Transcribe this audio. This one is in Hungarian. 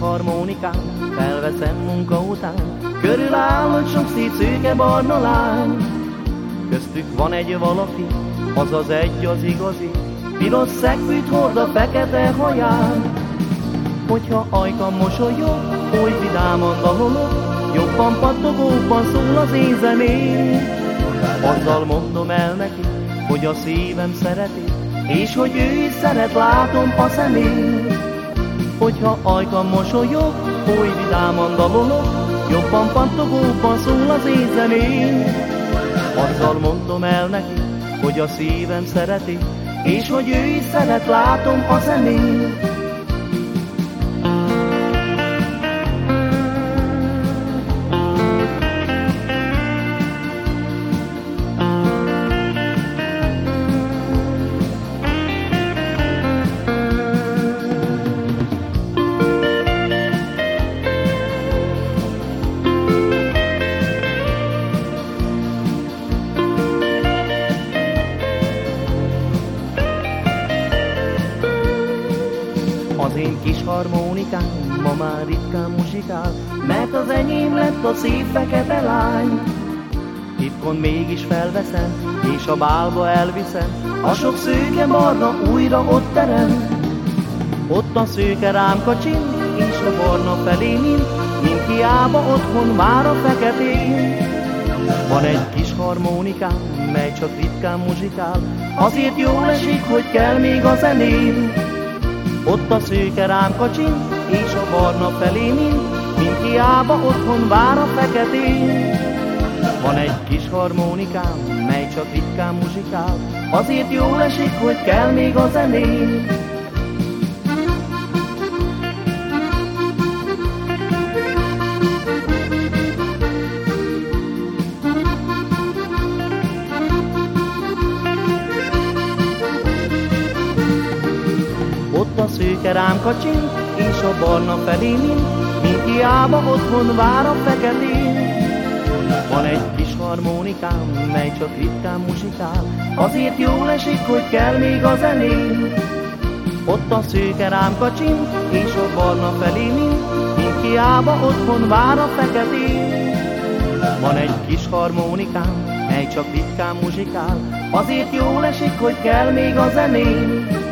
harmonikám, felveszem munka után, körüláll, hogy sok szép szőke barna lány. Köztük van egy valaki, az az egy az igazi, piros szegfűt hord a fekete haján. Hogyha ajkam mosolyog, oly vidáman dalolok, jobban pattogóban szól az én zeném. Azzal mondom el neki, hogy a szívem szereti, és hogy ő is szeret, látom a szemén. Hogyha ajkam mosolyog, oly vidáman dalolok, jobban pattogóban szól az én zeném. Azzal mondom el neki, hogy a szívem szereti, és hogy ő is szeret, látom a szemén. Az én kis harmonikám ma már ritkán muzsikál, mert az enyém lett a szép fekete lány. Titkon mégis felveszem, és a bálba elviszem, a sok szőke barna újra ott terem. Ott a szőke rám kacsin, és a barna felé mint, mint hiába otthon vár a feketén. Van egy kis harmonikám, mely csak ritkán muzsikál, azért jól esik, hogy kell még a zeném. Ott a szőke rám kacsin, és a barna felé mint, mint hiába otthon vár a feketén. Van egy kis harmonikám, mely csak ritkán muzsikál, azért jól esik, hogy kell még a zeném. Ott a szőke rám kacsin, és a barna felé mint, mint hiába otthon vár a feketén. Van egy kis harmonikám, mely csak ritkán muzsikál, azért jól esik, hogy kell még a zeném. Ott a szőke rám kacsin, és a barna felé mint, mint hiába otthon vár a feketén. Van egy kis harmonikám, mely csak ritkán muzsikál, azért jól esik, hogy kell még a zeném.